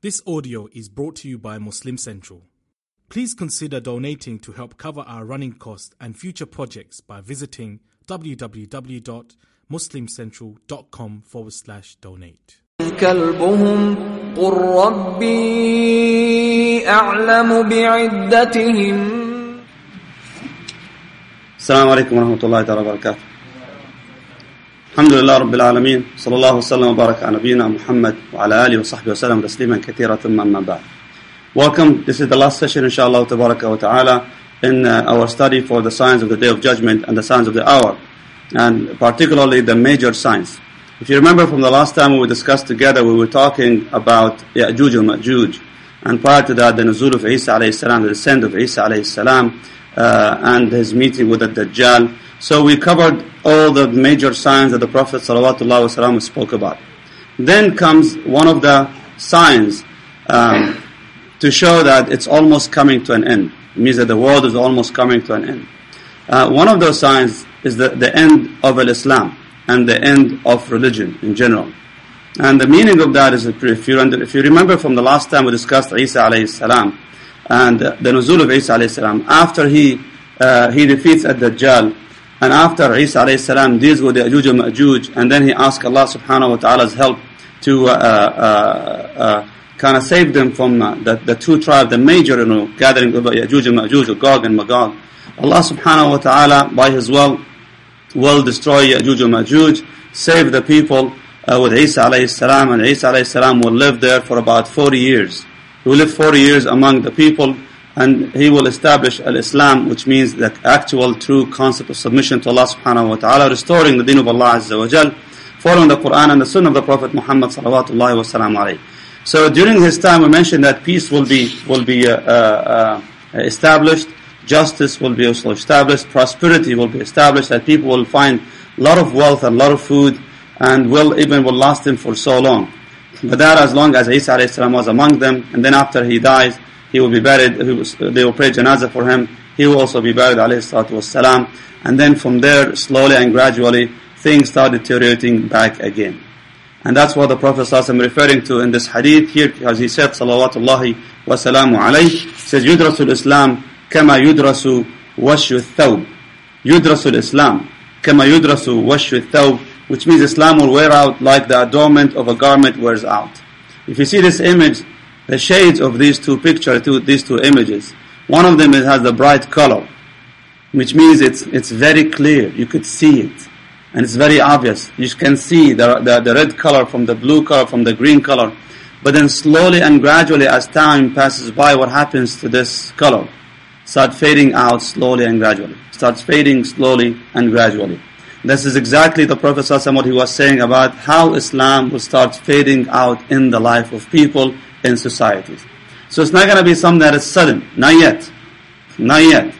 This audio is brought to you by Muslim Central. Please consider donating to help cover our running costs and future projects by visiting www.muslimcentral.com forward slash donate. كلبهم قل ربي أعلم بعدتهم السلام عليكم ورحمة الله تعالى وبركاته الحمد لله رب العالمين صلى الله وسلم وبارك على نبينا محمد وعلى آله وصحبه وسلم تسليما كثيرا ثم أما بعد Welcome, this is the last session inshallah tabaraka wa ta'ala in uh, our study for the signs of the day of judgment and the signs of the hour and particularly the major signs. If you remember from the last time we discussed together we were talking about Ya'juj and Ma'juj and prior to that the nuzul of Isa alayhi salam, the descent of Isa alayhi salam uh, and his meeting with the Dajjal. So we covered all the major signs that the Prophet ﷺ spoke about. Then comes one of the signs um, to show that it's almost coming to an end. It means that the world is almost coming to an end. Uh, one of those signs is the, the end of Islam and the end of religion in general. And the meaning of that is if you, if you remember from the last time we discussed Isa alayhi salam, and the nuzul of Isa alayhi salam, after he, uh, he defeats ad-Dajjal, and after Isa alayhi salam deals with the Ajuj and Ma'juj, and then he asks Allah subhanahu wa ta'ala's help to uh, uh, uh kind of save them from uh, the, the two tribes, the major you know, gathering of Ya'juj and Ma'juj, Gog and Magog. Allah subhanahu wa ta'ala, by His will, will destroy Ya'juj and Ma'juj, save the people uh, with Isa alayhi salam, and Isa alayhi salam will live there for about 40 years. He will live 40 years among the people and he will establish al-Islam which means the actual true concept of submission to Allah subhanahu wa ta'ala restoring the deen of Allah azza wa jal following the Quran and the sunnah of the Prophet Muhammad salawatullahi wa salam alayhi. So during his time we mentioned that peace will be will be uh, uh, established justice will be also established prosperity will be established that people will find a lot of wealth and a lot of food and will even will last them for so long but that as long as Isa was among them, and then after he dies, he will be buried, they will pray janazah for him. He will also be buried, alayhi salatu wasalam. And then from there, slowly and gradually, things start deteriorating back again. And that's what the Prophet sallallahu ﷺ referring to in this hadith here, as he said, salawatullahi wa alayhi, says, yudrasul Islam kama yudrasu washu thawb. Yudrasul Islam kama yudrasu washu thawb, which means Islam will wear out like the adornment of a garment wears out. If you see this image, the shades of these two pictures, these two images, one of them has the bright color, which means it's, it's very clear, you could see it, and it's very obvious. You can see the, the, the red color from the blue color, from the green color, but then slowly and gradually as time passes by, what happens to this color? Start fading out slowly and gradually. Starts fading slowly and gradually. This is exactly the Prophet ﷺ what he was saying about how Islam will start fading out in the life of people in societies. So it's not going to be something that is sudden, not yet, not yet.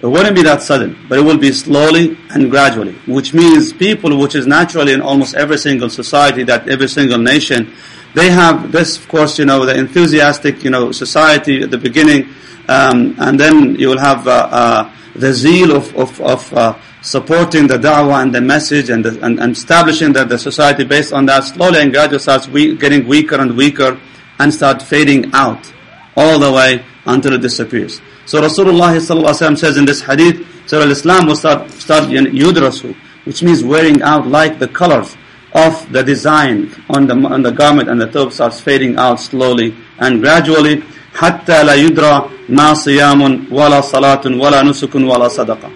It wouldn't be that sudden, but it will be slowly and gradually, which means people, which is naturally in almost every single society, that every single nation, they have this, of course, you know, the enthusiastic, you know, society at the beginning, um, and then you will have uh, uh, the zeal of, of, of uh, supporting the da'wah and the message and, the, and, and, establishing that the society based on that slowly and gradually starts we, getting weaker and weaker and start fading out all the way until it disappears. So Rasulullah says in this hadith, so Islam will start, start yudrasu, which means wearing out like the colors of the design on the, on the garment and the top starts fading out slowly and gradually حتى لا يدرى ما صيام ولا صلاة ولا نسك ولا صدقة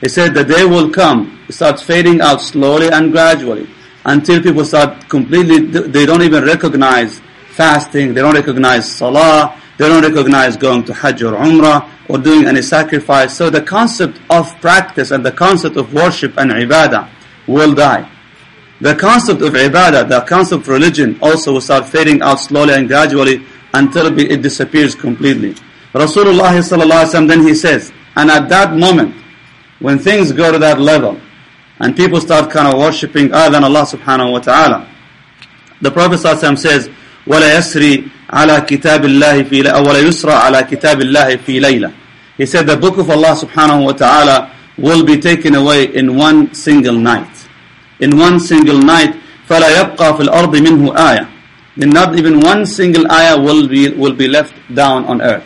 he said the day will come, it starts fading out slowly and gradually until people start completely, they don't even recognize fasting, they don't recognize salah, they don't recognize going to Hajj or Umrah or doing any sacrifice. So the concept of practice and the concept of worship and ibadah will die. The concept of ibadah, the concept of religion also will start fading out slowly and gradually until it disappears completely. Rasulullah then he says, and at that moment, when things go to that level and people start kind of worshipping other than Allah subhanahu wa ta'ala, the Prophet says, وَلَا يَسْرِي عَلَى كِتَابِ اللَّهِ فِي وَلَا يُسْرَى عَلى كِتَابِ اللَّهِ فِي لَيْلَةٍ He said the book of Allah subhanahu wa ta'ala will be taken away in one single night. In one single night, فَلَا يَبْقَى فِي الْأَرْضِ مِنْهُ آيَةً Then not even one single ayah will be, will be left down on earth.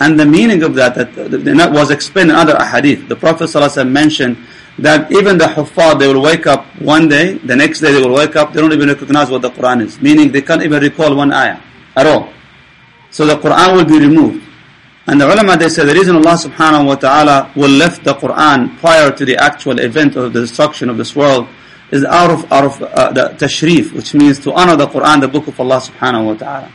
And the meaning of that, that, that was explained in other ahadith. The Prophet ﷺ mentioned that even the huffaz, they will wake up one day, the next day they will wake up, they don't even recognize what the Quran is. Meaning they can't even recall one ayah at all. So the Quran will be removed. And the ulama, they say the reason Allah subhanahu wa ta'ala will lift the Quran prior to the actual event of the destruction of this world is out of, out of uh, the tashrif, which means to honor the Quran, the book of Allah subhanahu wa ta'ala.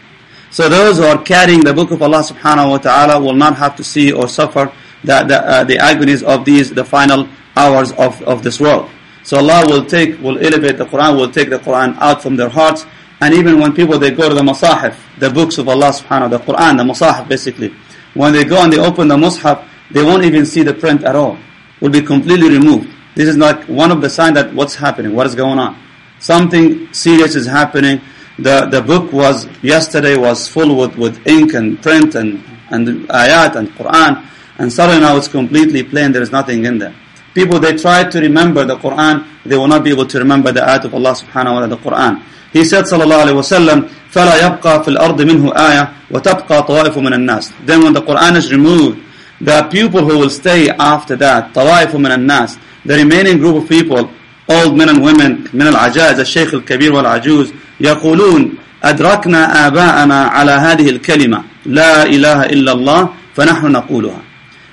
So those who are carrying the book of Allah subhanahu wa ta'ala will not have to see or suffer the, the, uh, the agonies of these, the final hours of, of this world. So Allah will take, will elevate the Quran, will take the Quran out from their hearts. And even when people, they go to the masahif, the books of Allah subhanahu wa ta'ala, the Quran, the masahif basically. When they go and they open the mushaf, they won't even see the print at all. Will be completely removed. This is like one of the signs that what's happening, what is going on. Something serious is happening. The, the book was, yesterday was full with, with ink and print and, and ayat and Quran. And suddenly now it's completely plain, there is nothing in there. People, they try to remember the Quran, they will not be able to remember the ayat of Allah subhanahu wa ta'ala, the Quran. He said, sallallahu alayhi wa sallam, فَلَا يَبْقَى فِي الْأَرْضِ مِنْهُ آيَةٌ وَتَبْقَى طَوَائِفُ مِنَ النَّاسِ Then when the Quran is removed, the people who will stay after that, طَوَائِفُ مِنَ النَّاسِ The remaining group of people, old men and women, من العجائز, الشيخ الكبير والعجوز, يقولون أدركنا آباءنا على هذه الكلمة لا إله إلا الله فنحن نقولها.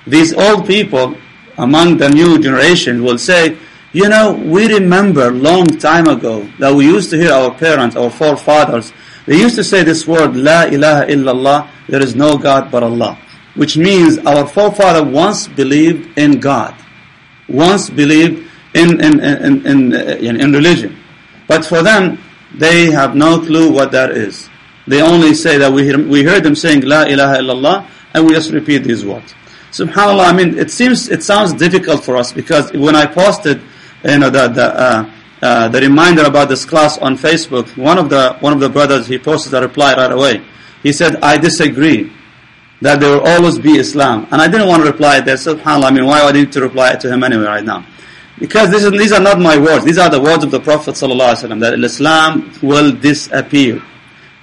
These old people among the new generation will say, you know, we remember long time ago that we used to hear our parents, our forefathers, they used to say this word, La ilaha illallah, there is no God but Allah. Which means our forefather once believed in God, once believed in, in, in, in, in, in religion. But for them, they have no clue what that is. They only say that we, hear, we heard them saying La ilaha illallah, and we just repeat these words. Subhanallah, I mean, it seems, it sounds difficult for us because when I posted, you know, the, the, uh, uh, the reminder about this class on Facebook, one of the, one of the brothers, he posted a reply right away. He said, I disagree that there will always be Islam. And I didn't want to reply that, subhanAllah, I mean, why would I need to reply to him anyway right now? Because is, these are not my words. These are the words of the Prophet ﷺ, that Islam will disappear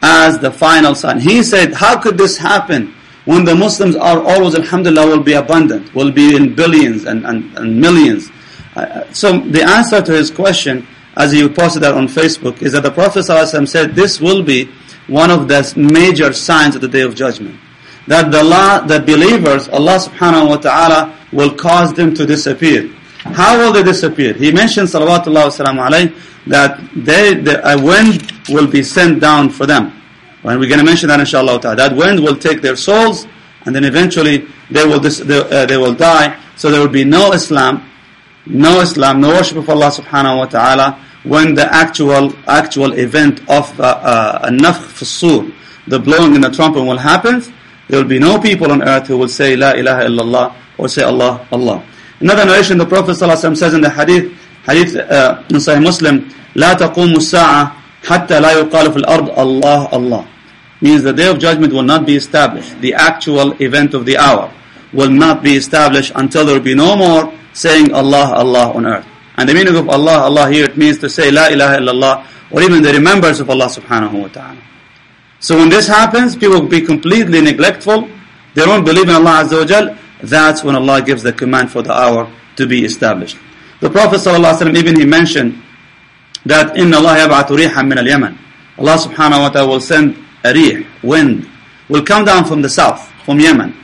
as the final sign. He said, how could this happen when the Muslims are always, alhamdulillah, will be abundant, will be in billions and, and, and millions. Uh, so the answer to his question, as he posted that on Facebook, is that the Prophet ﷺ said this will be one of the major signs of the Day of Judgment. That the, Allah, the believers, Allah subhanahu wa ta'ala, will cause them to disappear. How will they disappear? He mentioned, salawatullah wa alayhi, that they, the, a wind will be sent down for them. And we're going to mention that inshallah ta'ala. That wind will take their souls, and then eventually they will, dis- they, uh, they will die. So there will be no Islam, no Islam, no worship of Allah subhanahu wa ta'ala, when the actual, actual event of uh, uh, nafkh sur, the blowing in the trumpet will happen, there will be no people on earth who will say La ilaha illallah or say Allah, Allah. Another narration, the Prophet ﷺ says in the hadith, hadith uh, in Sahih Muslim, لا تقوم الساعة حتى لا يقال في الأرض الله الله means the day of judgment will not be established. The actual event of the hour will not be established until there will be no more saying Allah, Allah on earth. And the meaning of Allah, Allah here, it means to say La ilaha illallah, or even the remembrance of Allah subhanahu wa ta'ala. So when this happens, people will be completely neglectful. They won't believe in Allah Azza wa Jal. That's when Allah gives the command for the hour to be established. The Prophet ﷺ even he mentioned that إِنَّ اللَّهَ يَبْعَثُ رِيحًا مِنَ الْيَمَنِ Allah subhanahu wa ta'ala will send ريح wind, will come down from the south, from Yemen.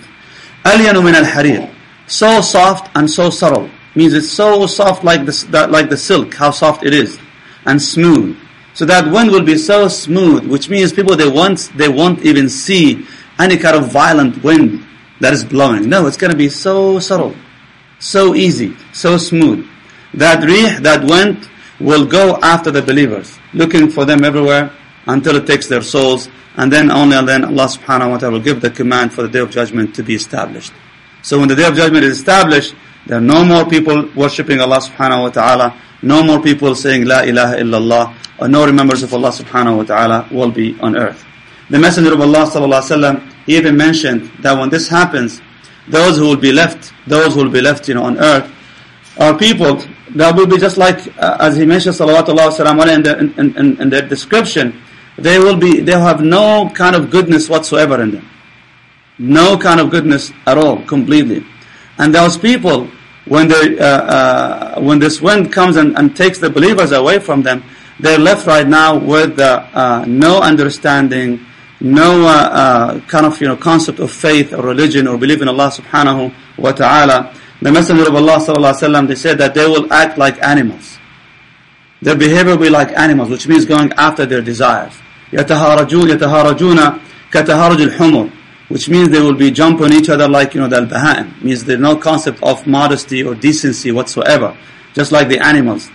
ألين من al-harir, so soft and so subtle, means it's so soft like the, like the silk, how soft it is, and smooth. So that wind will be so smooth, which means people, they won't, they won't even see any kind of violent wind that is blowing. No, it's going to be so subtle, so easy, so smooth. That rih, that wind, will go after the believers, looking for them everywhere, until it takes their souls, and then only and then Allah subhanahu wa ta'ala will give the command for the day of judgment to be established. So when the day of judgment is established, there are no more people worshipping Allah subhanahu wa ta'ala, no more people saying La ilaha illallah, or no remembrance of Allah subhanahu wa ta'ala will be on earth. The Messenger of Allah sallallahu alaihi wasallam even mentioned that when this happens, those who will be left, those who will be left, you know, on earth, are people that will be just like, uh, as he mentioned, salawatullah wa in, in, in, in their description, they will be, they'll have no kind of goodness whatsoever in them. No kind of goodness at all, completely. And those people, when they, uh, uh, when this wind comes and, and takes the believers away from them, they're left right now with uh, no understanding, no uh, uh, kind of you know concept of faith or religion or belief in Allah subhanahu wa ta'ala. The Messenger of Allah sallallahu alaihi wasallam they said that they will act like animals. Their behavior will be like animals, which means going after their desires. يتهارجون يتهارجون كتهارج الحمر which means they will be jumping each other like you know the al-baha'im means there's no concept of modesty or decency whatsoever just like the animals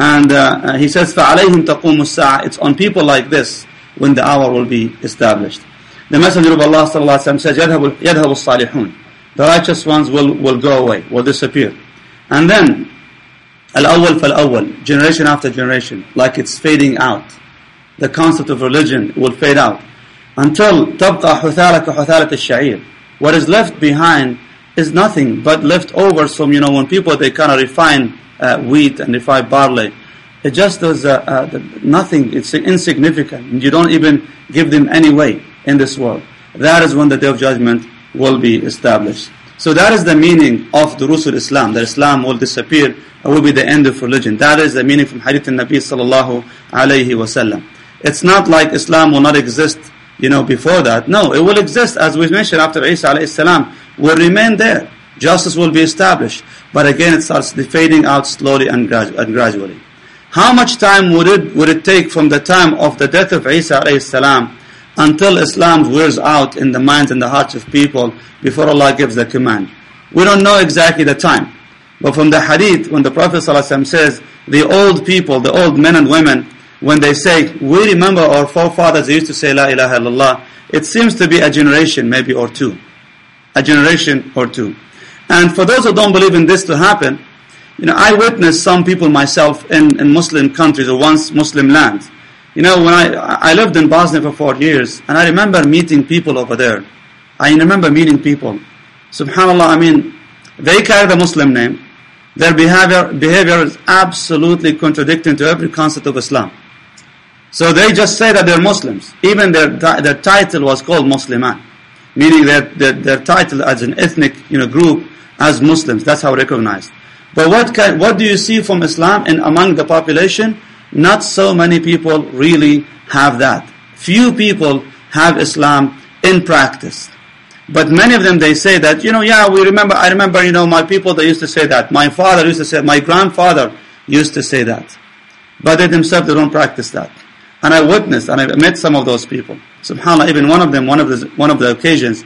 and uh, he says فَعَلَيْهِمْ تَقُومُ السَّاعَةِ It's on people like this when the hour will be established. The Messenger of Allah sallallahu alaihi wasallam says يَذْهَبُ, يذهب الصَّالِحُونَ The righteous ones will, will go away, will disappear. And then الأول فالأول Generation after generation, like it's fading out. The concept of religion will fade out. Until تبقى حثالة كحثالة الشعير What is left behind is nothing but leftovers from, you know, when people, they kind of refine uh, wheat and refine barley. It just does uh, uh, nothing. It's insignificant. You don't even give them any weight in this world. That is when the day of judgment will be established. So that is the meaning of the Rusul Islam. That Islam will disappear and will be the end of religion. That is the meaning from Hadith al-Nabi sallallahu alayhi. It's not like Islam will not exist, you know, before that. No, it will exist as we mentioned after Isa alayhi salam will remain there. Justice will be established. But again, it starts fading out slowly and, gradu- and gradually. How much time would it, would it take from the time of the death of Isa salam until Islam wears out in the minds and the hearts of people before Allah gives the command? We don't know exactly the time. But from the hadith, when the Prophet ﷺ says, the old people, the old men and women, when they say, we remember our forefathers used to say, La ilaha illallah, it seems to be a generation maybe or two. A generation or two. And for those who don't believe in this to happen, you know, I witnessed some people myself in, in Muslim countries or once Muslim lands. You know, when I, I lived in Bosnia for four years, and I remember meeting people over there. I remember meeting people. Subhanallah, I mean, they carry the Muslim name. Their behavior, behavior is absolutely contradicting to every concept of Islam. So they just say that they're Muslims. Even their, their title was called Musliman. Meaning that their, their title as an ethnic you know, group as Muslims. That's how recognized. But what can, what do you see from Islam and among the population? Not so many people really have that. Few people have Islam in practice. But many of them, they say that, you know, yeah, we remember, I remember, you know, my people, they used to say that. My father used to say, my grandfather used to say that. But they themselves, they don't practice that. And I witnessed, and I met some of those people. SubhanAllah, even one of them, one of the, one of the occasions,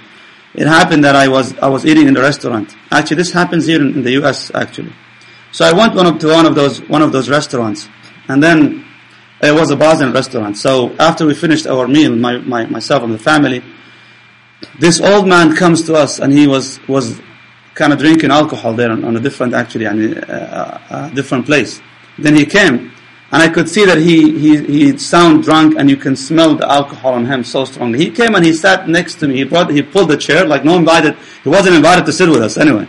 it happened that I was, I was eating in the restaurant. Actually, this happens here in, in the US, actually. So I went one of, to one of those, one of those restaurants. And then it was a Bosnian restaurant. So after we finished our meal, my, my, myself and the family, this old man comes to us and he was, was kind of drinking alcohol there on, on a different, actually, on a, a, a different place. Then he came and I could see that he, he, he sound drunk and you can smell the alcohol on him so strongly. He came and he sat next to me. He brought, he pulled the chair like no invited, he wasn't invited to sit with us anyway.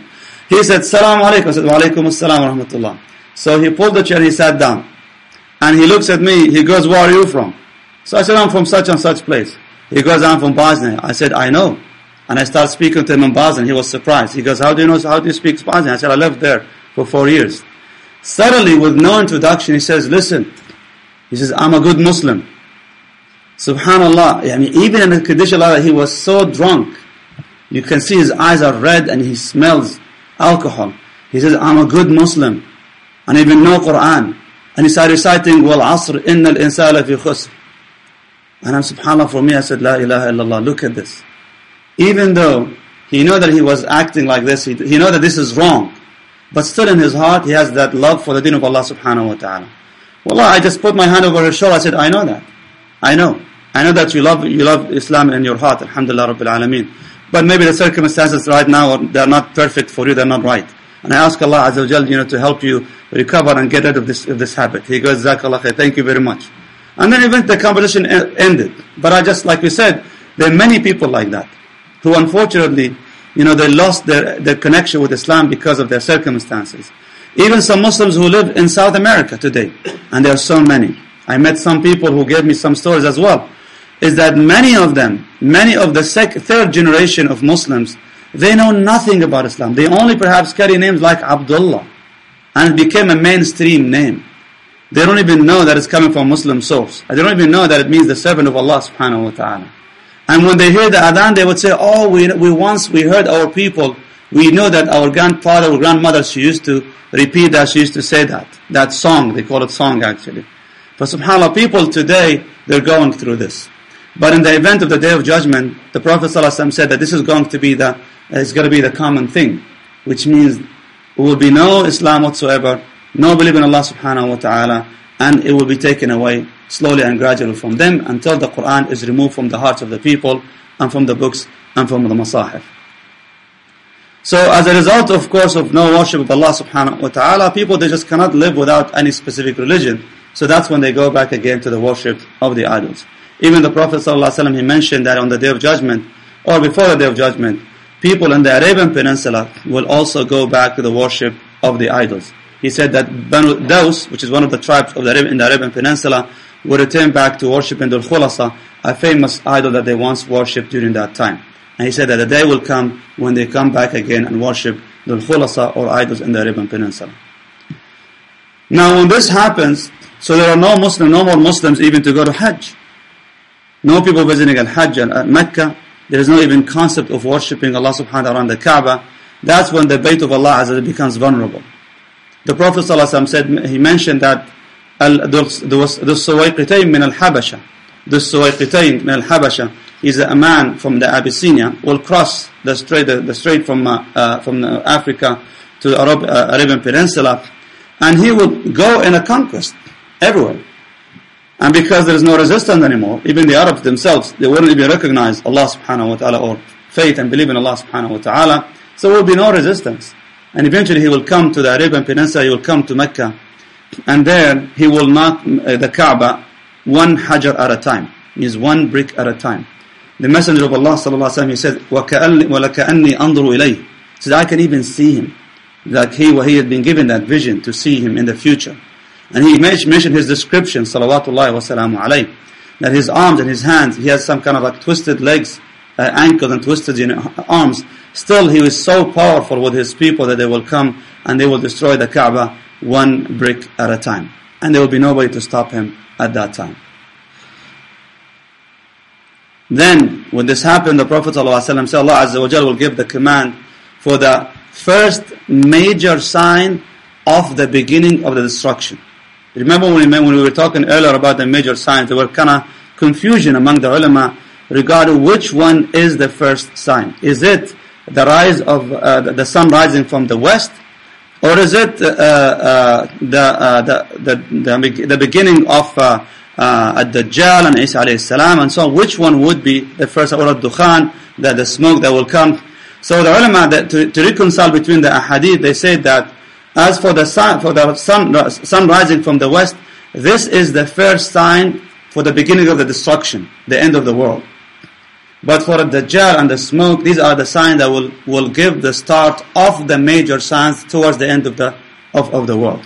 He said, Salam alaikum. I said, Wa alaikum assalam wa rahmatullah. So he pulled the chair and he sat down. And he looks at me, he goes, where are you from? So I said, I'm from such and such place. He goes, I'm from Bosnia. I said, I know. And I start speaking to him in Bosnian. He was surprised. He goes, how do you know, how do you speak Bosnian? I said, I lived there for four years. Suddenly, with no introduction, he says, listen, he says, I'm a good Muslim. Subhanallah, I mean, even in the condition like that, he was so drunk. You can see his eyes are red and he smells alcohol. He says, I'm a good Muslim. And even know Quran. And he started reciting, Wal Asr, Inna al Insala fi khusr. And I'm subhanAllah for me, I said, La ilaha illallah, look at this. Even though he knew that he was acting like this, he, he know that this is wrong. But still in his heart, he has that love for the deen of Allah subhanahu wa ta'ala. Wallah, I just put my hand over his shoulder, I said, I know that. I know. I know that you love, you love Islam in your heart, alhamdulillah rabbil alameen. But maybe the circumstances right now, they're not perfect for you, they're not right. And I ask Allah Azza wa you know, to help you recover and get rid of this, of this habit. He goes, Zakallah thank you very much. And then even the competition ended. But I just, like we said, there are many people like that, who unfortunately, you know, they lost their, their connection with Islam because of their circumstances. Even some Muslims who live in South America today, and there are so many. I met some people who gave me some stories as well, is that many of them, many of the third generation of Muslims, they know nothing about Islam. They only perhaps carry names like Abdullah. And it became a mainstream name. They don't even know that it's coming from Muslim source. They don't even know that it means the servant of Allah subhanahu wa ta'ala. And when they hear the adhan, they would say, oh, we, we once, we heard our people, we know that our grandfather or grandmother, she used to repeat that, she used to say that. That song, they call it song actually. But subhanAllah, people today, they're going through this. But in the event of the Day of Judgment, the Prophet ﷺ said that this is going to be the, it's going to be the common thing. Which means, there will be no Islam whatsoever, no belief in Allah subhanahu wa ta'ala, and it will be taken away slowly and gradually from them until the Quran is removed from the hearts of the people and from the books and from the masahif. So as a result, of course, of no worship of Allah subhanahu wa ta'ala, people they just cannot live without any specific religion. So that's when they go back again to the worship of the idols. Even the Prophet ﷺ, he mentioned that on the Day of Judgment, or before the Day of Judgment, people in the Arabian Peninsula will also go back to the worship of the idols. He said that Banu Daus, which is one of the tribes of the Arabian, in the Arabian Peninsula, will return back to worshiping the Khulasa, a famous idol that they once worshipped during that time. And he said that the day will come when they come back again and worship the Khulasa or idols in the Arabian Peninsula. Now when this happens, so there are no Muslims, no more Muslims even to go to Hajj. No people visiting al Hajj at Mecca. There is no even concept of worshipping Allah subhanahu wa ta'ala the Kaaba. That's when the Bayt of Allah Azza becomes vulnerable. The Prophet said, he mentioned that the min al-Habasha, the Suwayqitayn min al-Habasha is a man from the Abyssinia will cross the strait, the, the strait from, uh, uh, from Africa to the Arab, uh, Arabian Peninsula and he would go in a conquest everywhere. And because there is no resistance anymore, even the Arabs themselves, they wouldn't even recognize Allah subhanahu wa ta'ala or faith and believe in Allah subhanahu wa ta'ala. So there will be no resistance. And eventually he will come to the Arabian Peninsula, he will come to Mecca, and there he will knock uh, the Kaaba one hajar at a time, means one brick at a time. The Messenger of Allah sallallahu alaihi wasallam he said, وَلَكَأَنِّي أَنظُرُ إِلَيْهِ said, I can even see him. Like he, he had been given that vision to see him in the future. And he mentioned his description, salawatullahi wasalamu alayhi, that his arms and his hands, he has some kind of like twisted legs, uh, ankles and twisted you know, arms. Still, he was so powerful with his people that they will come and they will destroy the Kaaba one brick at a time. And there will be nobody to stop him at that time. Then, when this happened, the Prophet ﷺ said, Allah Azza wa Jal will give the command for the first major sign of the beginning of the destruction. Remember when we, were talking earlier about the major signs, there were kind of confusion among the ulama regarding which one is the first sign. Is it the rise of uh, the sun rising from the west, or is it uh, uh, the, uh, the, the, the, beginning of uh, uh, Ad-Dajjal and Isa alayhi salam and so on? Which one would be the first, or Ad-Dukhan, the, the smoke that will come? So the ulama, that to, to reconcile between the ahadith, they say that as for the sun, for the sun, sun rising from the west, this is the first sign for the beginning of the destruction, the end of the world. But for the Dajjal and the smoke, these are the signs that will, will give the start of the major signs towards the end of the, of, of the world.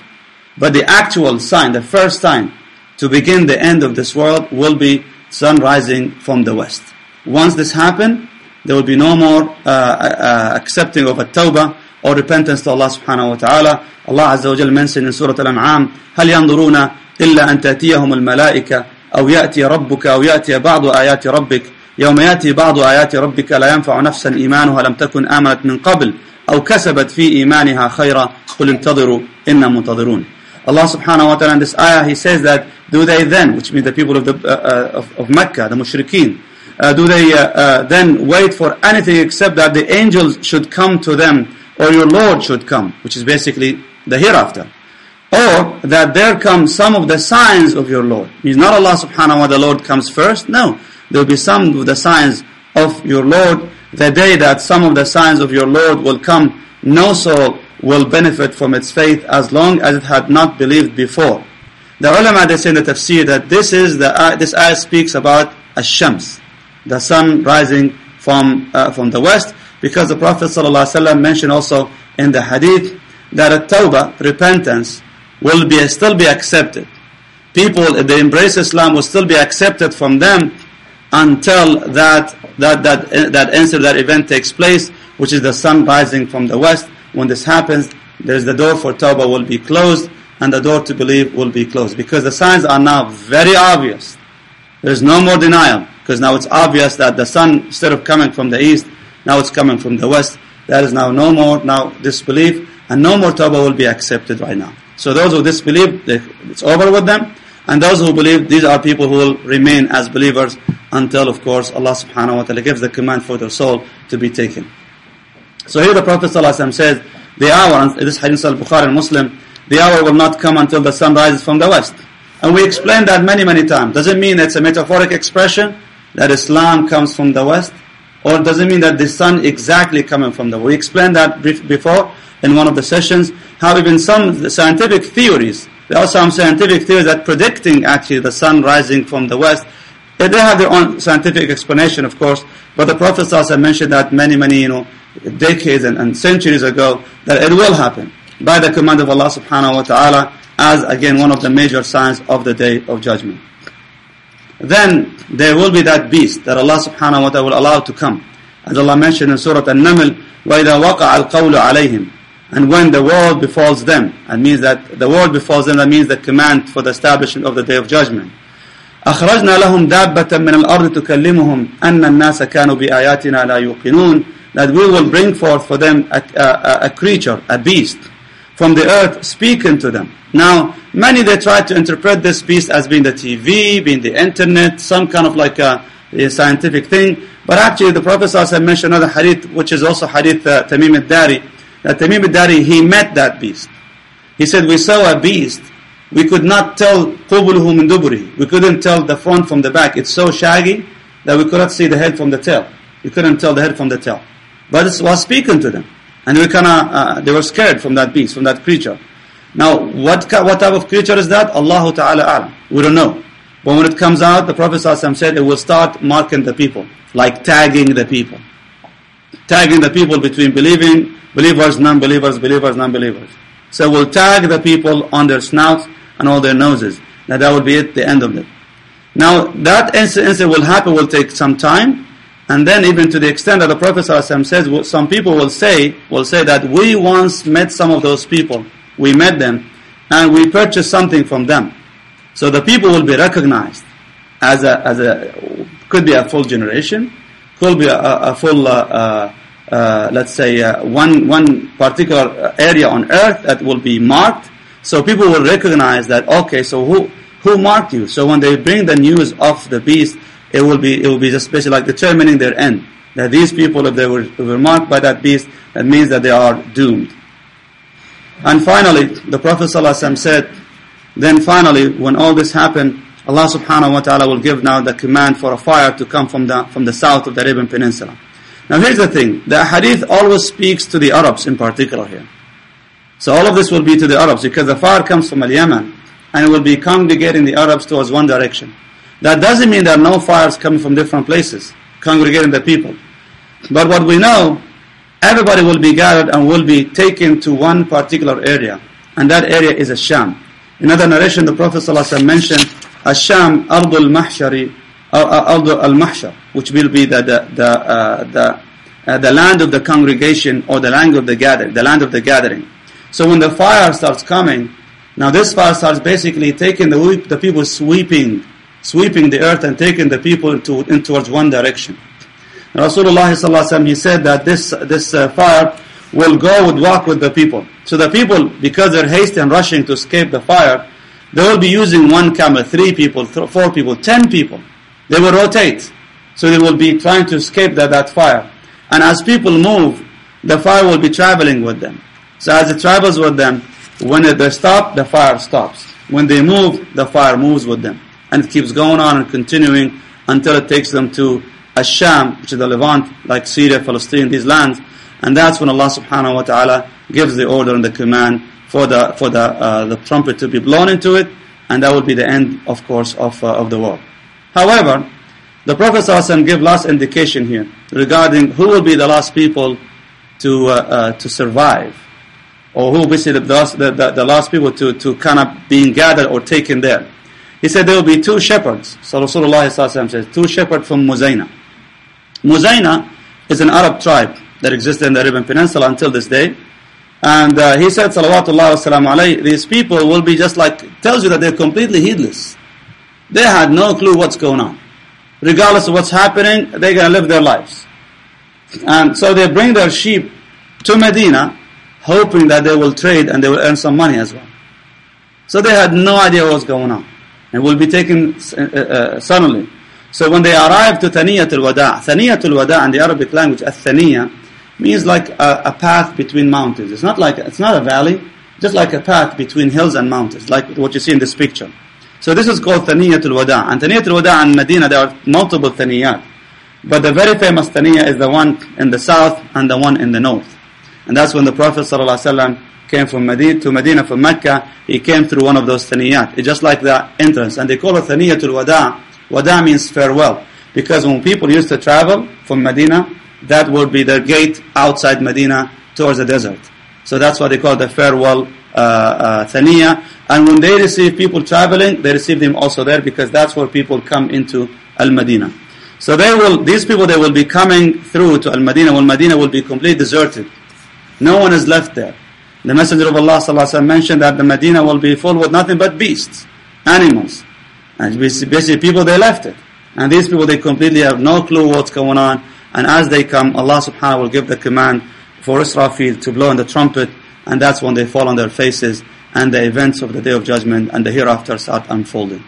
But the actual sign, the first sign to begin the end of this world will be sun rising from the west. Once this happens, there will be no more uh, uh, accepting of a tawbah or repentance to Allah subhanahu wa ta'ala. Allah Azza wa Jal mentioned in Surah Al-An'am, هل ينظرون إلا أن تأتيهم الملائكة أو يأتي ربك أو يأتي بعض آيات ربك يوم يأتي بعض آيات ربك لا ينفع نفسا إيمانها لم تكن آمنت من قبل أو كسبت في إيمانها خيرا قل انتظروا إنا منتظرون Allah subhanahu wa ta'ala in this ayah he says that do they then which means the people of, the, uh, uh of, of Mecca the mushrikeen uh, do they uh, uh, then wait for anything except that the angels should come to them or your Lord should come which is basically the hereafter. Or that there come some of the signs of your Lord. Means not Allah subhanahu wa ta'ala the Lord comes first. No. There will be some of the signs of your Lord. The day that some of the signs of your Lord will come no soul will benefit from its faith as long as it had not believed before. The ulama they say in the tafsir that this is the uh, this ayah speaks about ash-shams the sun rising from uh, from the west because the prophet ﷺ mentioned also in the hadith that a tawbah repentance will be still be accepted people, if they embrace Islam, will still be accepted from them until that, that, that, that incident, that event takes place, which is the sun rising from the west. When this happens, there's the door for Tawbah will be closed, and the door to believe will be closed. Because the signs are now very obvious. There's no more denial, because now it's obvious that the sun, instead of coming from the east, now it's coming from the west. There is now no more now disbelief, and no more Tawbah will be accepted right now. So those who disbelieve, they, it's over with them. And those who believe, these are people who will remain as believers until, of course, Allah subhanahu wa ta'ala gives the command for their soul to be taken. So here the Prophet ﷺ says, the hour, this hadith al-Bukhari and Muslim, the hour will not come until the sun rises from the west. And we explained that many, many times. Does it mean it's a metaphoric expression that Islam comes from the west? Or does it mean that the sun exactly coming from the west? We explained that before in one of the sessions, how even some scientific theories there are some scientific theories that predicting actually the sun rising from the west. They have their own scientific explanation, of course, but the Prophet also mentioned that many, many, you know, decades and, and centuries ago, that it will happen by the command of Allah subhanahu wa ta'ala as again one of the major signs of the day of judgment Then there will be that beast that Allah subhanahu wa ta'ala will allow to come. As Allah mentioned in Surah An-Naml, وَإِذَا وَقَعَ الْقَوْلُ عَلَيْهِمْ and when the world befalls them, it means that the world befalls them, that means the command for the establishment of the day of judgment. أخرجنا لهم دابة من الأرض تكلمهم أن الناس كانوا بآياتنا لا يوقنون that we will bring forth for them a, a, a creature, a beast from the earth speaking to them. Now, many they try to interpret this beast as being the TV, being the internet, some kind of like a, a scientific thing. But actually, the Prophet ﷺ mentioned another hadith, which is also hadith uh, Tamim al-Dari, that Tamim al-Dari, he met that beast. He said, we saw a beast. We could not tell قُبُلُهُ min duburi. We couldn't tell the front from the back. It's so shaggy that we could not see the head from the tail. We couldn't tell the head from the tail. But it was speaking to them. And we kinda, uh, they were scared from that beast, from that creature. Now, what, what type of creature is that? Allahu Ta'ala alam. We don't know. But when it comes out, the Prophet ﷺ said it will start marking the people, like tagging the people. Tagging the people between believing believers, non-believers, believers, non-believers. So we'll tag the people on their snouts and all their noses. Now that will be it, the end of it. Now that incident will happen, will take some time, and then even to the extent that the Prophet ﷺ says, some people will say, will say that we once met some of those people. We met them, and we purchased something from them. So the people will be recognized as a, as a, could be a full generation, could be a, a full, uh, uh, uh, let's say, uh, one, one particular area on earth that will be marked. So people will recognize that, okay, so who, who marked you? So when they bring the news of the beast, it will be, it will be just basically like determining their end. That these people, if they were, were marked by that beast, that means that they are doomed. And finally, the Prophet ﷺ said, then finally, when all this happened, Allah subhanahu wa ta'ala will give now the command for a fire to come from the, from the south of the Arabian Peninsula. Now here's the thing, the hadith always speaks to the Arabs in particular here. So all of this will be to the Arabs because the fire comes from Al-Yaman and it will be congregating the Arabs towards one direction. That doesn't mean there are no fires coming from different places, congregating the people. But what we know, everybody will be gathered and will be taken to one particular area. And that area is a Sham. In another narration, the Prophet ﷺ mentioned Asham Ardul Mahshari, Ardul Al Mahshar, which will be the the the uh, the, uh, the land of the congregation or the land of the gathering, the land of the gathering. So when the fire starts coming, now this fire starts basically taking the the people sweeping, sweeping the earth and taking the people into in towards one direction. Rasulullah sallallahu he said that this this uh, fire will go would walk with the people. So the people, because they're hasty and rushing to escape the fire, they will be using one camel, three people, th- four people, ten people. They will rotate. So they will be trying to escape that, that fire. And as people move, the fire will be traveling with them. So as it travels with them, when they stop, the fire stops. When they move, the fire moves with them. And it keeps going on and continuing until it takes them to Asham, which is the Levant, like Syria, Palestine, these lands. And that's when Allah subhanahu wa ta'ala gives the order and the command for the for the uh, the trumpet to be blown into it, and that will be the end, of course, of uh, of the war. However, the Prophet ﷺ gave last indication here regarding who will be the last people to uh, uh to survive, or who will be the last, the, the, the last people to to kind of being gathered or taken there. He said there will be two shepherds. So Rasulullah says, two shepherds from Muzayna. Muzayna is an Arab tribe that existed in the Arabian Peninsula until this day. And uh, he said, Salawatullah these people will be just like, tells you that they're completely heedless. They had no clue what's going on. Regardless of what's happening, they're going to live their lives. And so they bring their sheep to Medina, hoping that they will trade and they will earn some money as well. So they had no idea what was going on. And will be taken uh, uh, suddenly. So when they arrived to Thaniyat al-Wada' Thaniyat al-Wada' in the Arabic language, al means like a, a, path between mountains. It's not like, it's not a valley, just like a path between hills and mountains, like what you see in this picture. So this is called Thaniyat al-Wada'. And Thaniyat al-Wada' in Medina, there are multiple Thaniyat. But the very famous Thaniya is the one in the south and the one in the north. And that's when the Prophet ﷺ came from Medina to Medina from Mecca, he came through one of those thaniyat. It's just like the entrance. And they call it thaniyatul wada. Wada means farewell. Because when people used to travel from Medina, that would be the gate outside Medina towards the desert. So that's why they call the farewell uh, uh. And when they receive people traveling, they receive them also there because that's where people come into Al-Madinah. So they will, these people, they will be coming through to Al-Madinah when Medina will be completely deserted. No one is left there. The Messenger of Allah وسلم, mentioned that the Medina will be full with nothing but beasts, animals. And basically people, they left it. And these people, they completely have no clue what's going on. And as they come, Allah subhanahu will give the command for Israfil to blow in the trumpet. And that's when they fall on their faces. And the events of the Day of Judgment and the hereafter start unfolding.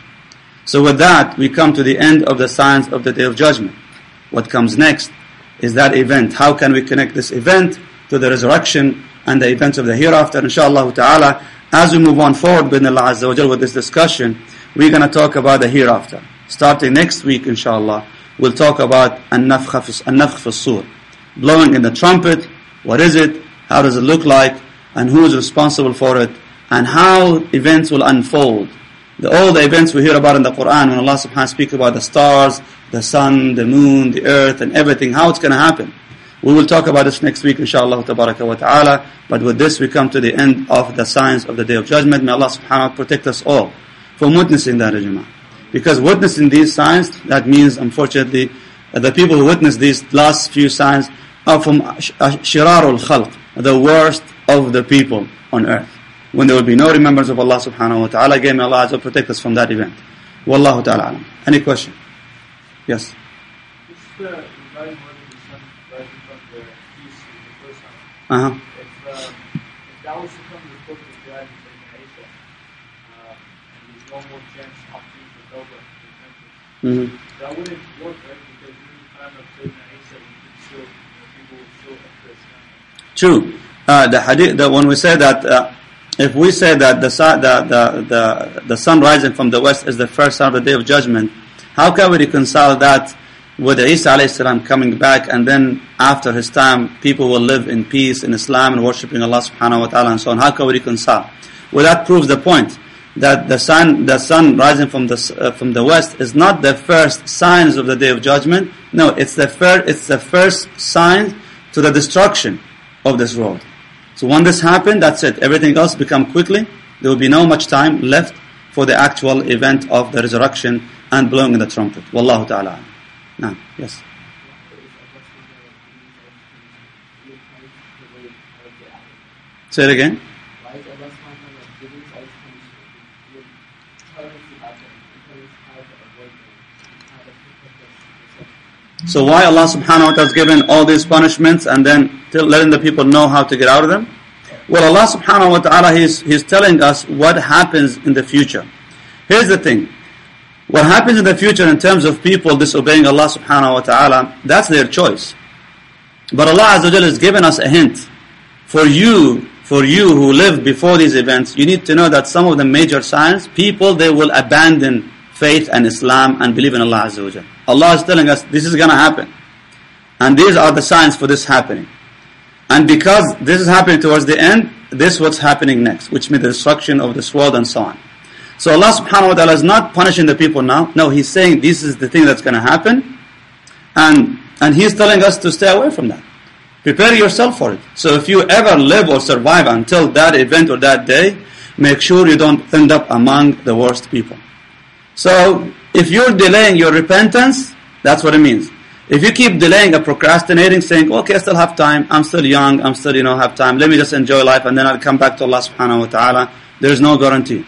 So with that, we come to the end of the signs of the Day of Judgment. What comes next is that event. How can we connect this event to the resurrection and the events of the hereafter, inshallah ta'ala. As we move on forward with Allah Azza wa with this discussion, we're going to talk about the hereafter. Starting next week, inshallah, we'll talk about an-nafkh sur blowing in the trumpet, what is it, how does it look like, and who is responsible for it, and how events will unfold. The, all the events we hear about in the Quran, when Allah subhanahu wa ta'ala speaks about the stars, the sun, the moon, the earth, and everything, how it's going to happen. We will talk about this next week, inshallah wa ta'ala. But with this, we come to the end of the signs of the Day of Judgment. May Allah subhanahu wa ta'ala protect us all from witnessing that, Jama'ah. Because witnessing these signs, that means, unfortunately, uh, the people who witness these last few signs are from shirarul khalq, the worst of the people on earth. When there will be no remembrance of Allah subhanahu wa ta'ala, again, may Allah Azza protect us from that event. Wallahu ta'ala Any question? Yes? Uh-huh. If, uh, if that was to come to the book of God and Isa, uh, and there's no more chance opportunity for Tawbah repentance, mm-hmm. that wouldn't work, right? Because the time of Sayyidina Isa, you could still, you know, people would still enter Islam. True. Uh, the hadith, that when we say that, uh, if we say that the, the, the, the, the sun rising from the west is the first sign of the day of judgment, how can we reconcile that with Isa alayhi coming back and then after his time people will live in peace in Islam and worshipping Allah subhanahu wa ta'ala and so on. How can we reconcile? Well that proves the point that the sun, the sun rising from the, uh, from the west is not the first signs of the day of judgment. No, it's the first, it's the first sign to the destruction of this world. So when this happened, that's it. Everything else become quickly. There will be no much time left for the actual event of the resurrection and blowing in the trumpet. Wallahu ta'ala. No. Yes. Say it again. So why Allah subhanahu wa ta'ala has given all these punishments and then letting the people know how to get out of them? Well, Allah subhanahu wa ta'ala, He's, He's telling us what happens in the future. Here's the thing. What happens in the future in terms of people disobeying Allah subhanahu wa ta'ala, that's their choice. But Allah Azza wa has given us a hint. For you, for you who lived before these events, you need to know that some of the major signs, people, they will abandon faith and Islam and believe in Allah Azza wa Allah is telling us this is going to happen. And these are the signs for this happening. And because this is happening towards the end, this is what's happening next, which means the destruction of this world and so on. So Allah subhanahu wa ta'ala is not punishing the people now. No, He's saying this is the thing that's going to happen. And, and He's telling us to stay away from that. Prepare yourself for it. So if you ever live or survive until that event or that day, make sure you don't end up among the worst people. So if you're delaying your repentance, that's what it means. If you keep delaying or procrastinating, saying, okay, I still have time, I'm still young, I'm still, you know, have time, let me just enjoy life and then I'll come back to Allah subhanahu wa ta'ala, there's no guarantee.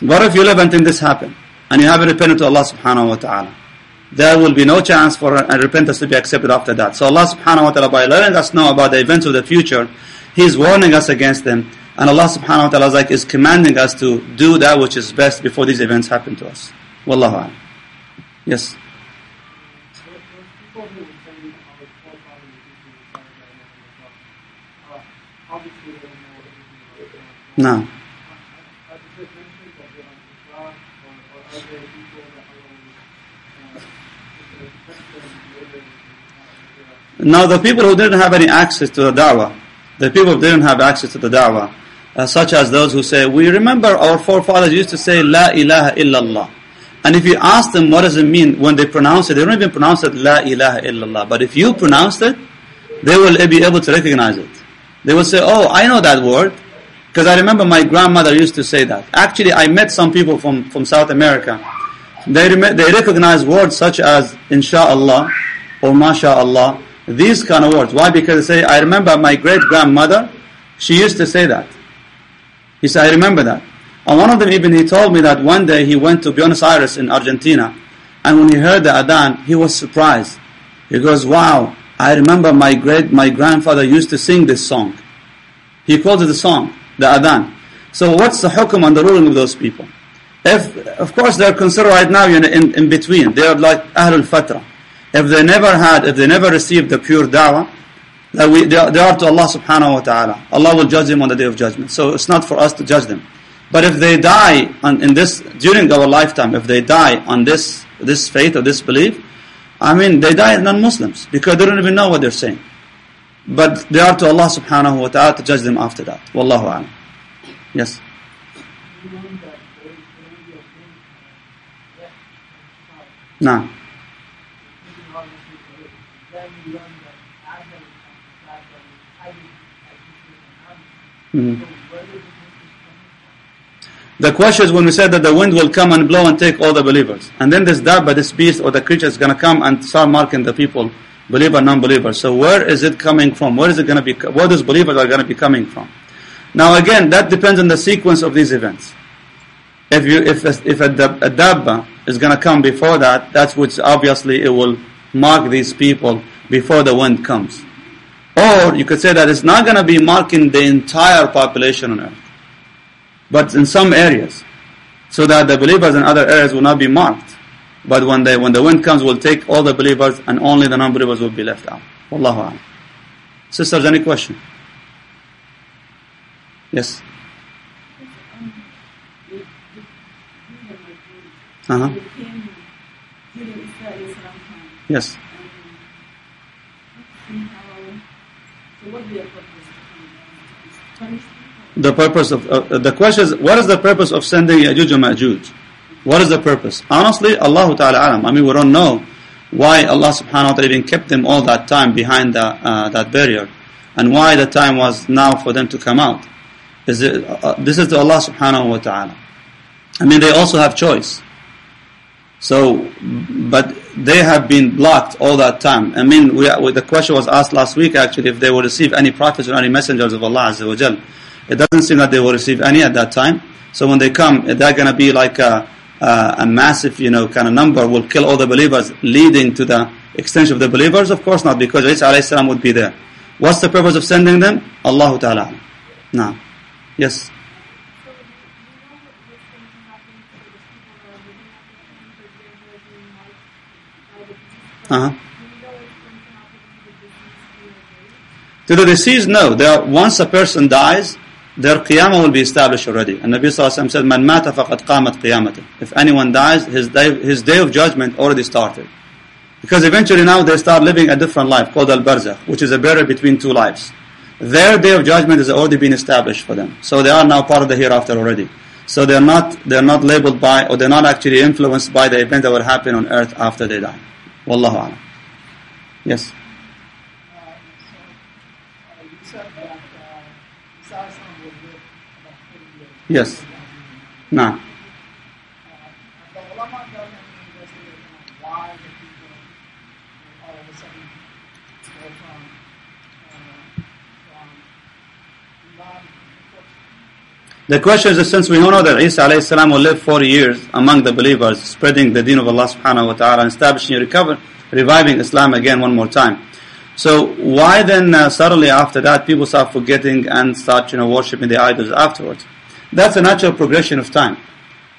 What if you live until this happen and you haven't repented to Allah subhanahu wa ta'ala? There will be no chance for a repentance to be accepted after that. So Allah subhanahu wa ta'ala, by letting us know about the events of the future, He's warning us against them. And Allah subhanahu wa ta'ala is, like, is commanding us to do that which is best before these events happen to us. Wallahu a'lam. Yes. Those people who would say our forefathers used to recite that name of Allah, uh, obviously they don't know everything about No. God. As you just mentioned, that they're on Islam, or, or are there people that are on, uh, just respect them, living, uh, Now the people who didn't have any access to the da'wah, the people who didn't have access to the da'wah, uh, such as those who say, we remember our forefathers used to say, La ilaha illallah. And if you ask them what does it mean when they pronounce it, they don't even pronounce it La ilaha illallah. But if you pronounce it, they will be able to recognize it. They will say, oh, I know that word. Because I remember my grandmother used to say that. Actually, I met some people from, from South America. They, they recognize words such as Insha'Allah or MashaAllah. These kind of words. Why? Because they say, I remember my great grandmother, she used to say that. He said, I remember that. And one of them even, he told me that one day he went to Buenos Aires in Argentina, and when he heard the adhan, he was surprised. He goes, wow, I remember my great, my grandfather used to sing this song. He calls it the song, the adhan. So what's the hukum and the ruling of those people? If, of course, they're considered right now in, in, in between. They are like Ahlul Fatra. If they never had, if they never received the pure da'wah, that we, they, are, they are to Allah subhanahu wa ta'ala. Allah will judge them on the day of judgment. So it's not for us to judge them. But if they die on, in this, during our lifetime, if they die on this, this faith or this belief, I mean, they die as non-Muslims because they don't even know what they're saying. But they are to Allah subhanahu wa ta'ala to judge them after that. Wallahu a'lam. Yes. you from? The question is when we said that the wind will come and blow and take all the believers. And then this dabba, this beast or the creature is going to come and start marking the people, believer, non-believer. So where is it coming from? Where is it going to be, where those believers are going to be coming from? Now again, that depends on the sequence of these events. If you, if, if a, a dabba is going to come before that, that's which obviously it will mark these people before the wind comes. Or you could say that it's not going to be marking the entire population on earth but in some areas, so that the believers in other areas will not be marked. But when they when the wind comes, will take all the believers, and only the non-believers will be left out. Wallahu a'lam. Sisters, any question? Yes. Uh huh. Yes. The purpose of uh, the question is, what is the purpose of sending Ya'juj and Ma'juj? What is the purpose? Honestly, Allah Ta'ala alam. I mean, we don't know why Allah Subhanahu wa Taala even kept them all that time behind the, uh, that barrier, and why the time was now for them to come out. Is it, uh, this is to Allah Subhanahu wa Taala. I mean, they also have choice. So, but they have been blocked all that time. I mean, we, the question was asked last week actually if they will receive any prophets or any messengers of Allah Azza wa Jal. It doesn't seem that they will receive any at that time. So when they come, they're going to be like a, a, a massive, you know, kind of number will kill all the believers, leading to the extension of the believers. Of course not, because Isa alayhi salam would be there. What's the purpose of sending them? Allah Ta'ala. Now, yes. Uh-huh. To the deceased, no. Once a person dies, their qiyamah will be established already. And Nabi said, Man mata faqad qamat qiyamati. If anyone dies, his day, his day of judgment already started. Because eventually now they start living a different life called al-barzakh, which is a barrier between two lives. Their day of judgment has already been established for them. So they are now part of the hereafter already. So they're not, they're not labeled by, or they're not actually influenced by the event that will happen on earth after they die. Wallahu a'lam. Yes. Uh, so, uh, you said that uh, Isa was lived about 30 years. Yes. Nah. Uh, the The question is since we know that Isa alayhi will live 40 years among the believers, spreading the deen of Allah subhanahu wa ta'ala and establishing, recover, reviving Islam again one more time. So why then uh, suddenly after that people start forgetting and start you know worshipping the idols afterwards? That's a natural progression of time.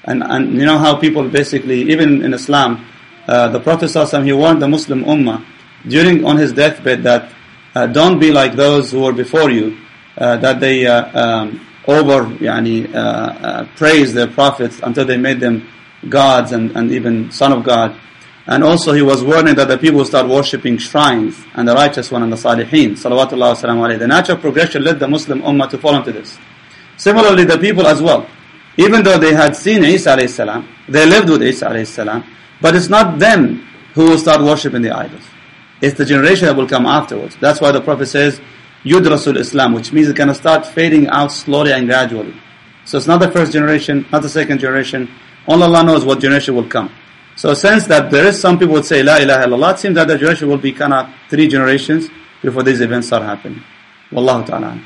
And, and you know how people basically, even in Islam, uh, the Prophet ﷺ, he warned the Muslim Ummah during on his deathbed that uh, don't be like those who were before you, uh, that they uh, um, over yani, uh, uh, praise their prophets until they made them gods and, and even son of God. And also he was warning that the people start worshipping shrines and the righteous one and the salihin. Salawatullah wasalam The natural progression led the Muslim ummah to fall into this. Similarly, the people as well. Even though they had seen Isa salam, they lived with Isa salam, but it's not them who will start worshipping the idols. It's the generation that will come afterwards. That's why the Prophet says, yudrasul Islam, which means it's going to start fading out slowly and gradually. So it's not the first generation, not the second generation. Only Allah knows what generation will come. So since that there is some people would say La ilaha illallah, it seems that the generation will be kind of three generations before these events start happening. Wallahu ta'ala.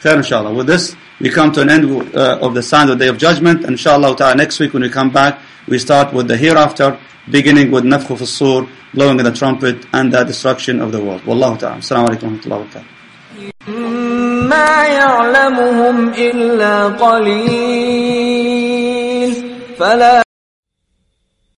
Khair inshallah. With this, we come to an end uh, of the sign of the day of judgment. Inshallah ta'ala, next week when we come back, we start with the hereafter, beginning with nafkhu fi blowing the trumpet, and the destruction of the world. Wallahu ta'ala. Assalamu alaikum wa rahmatullahi wa barakatuh. ما يعلمهم إلا قليل. فلا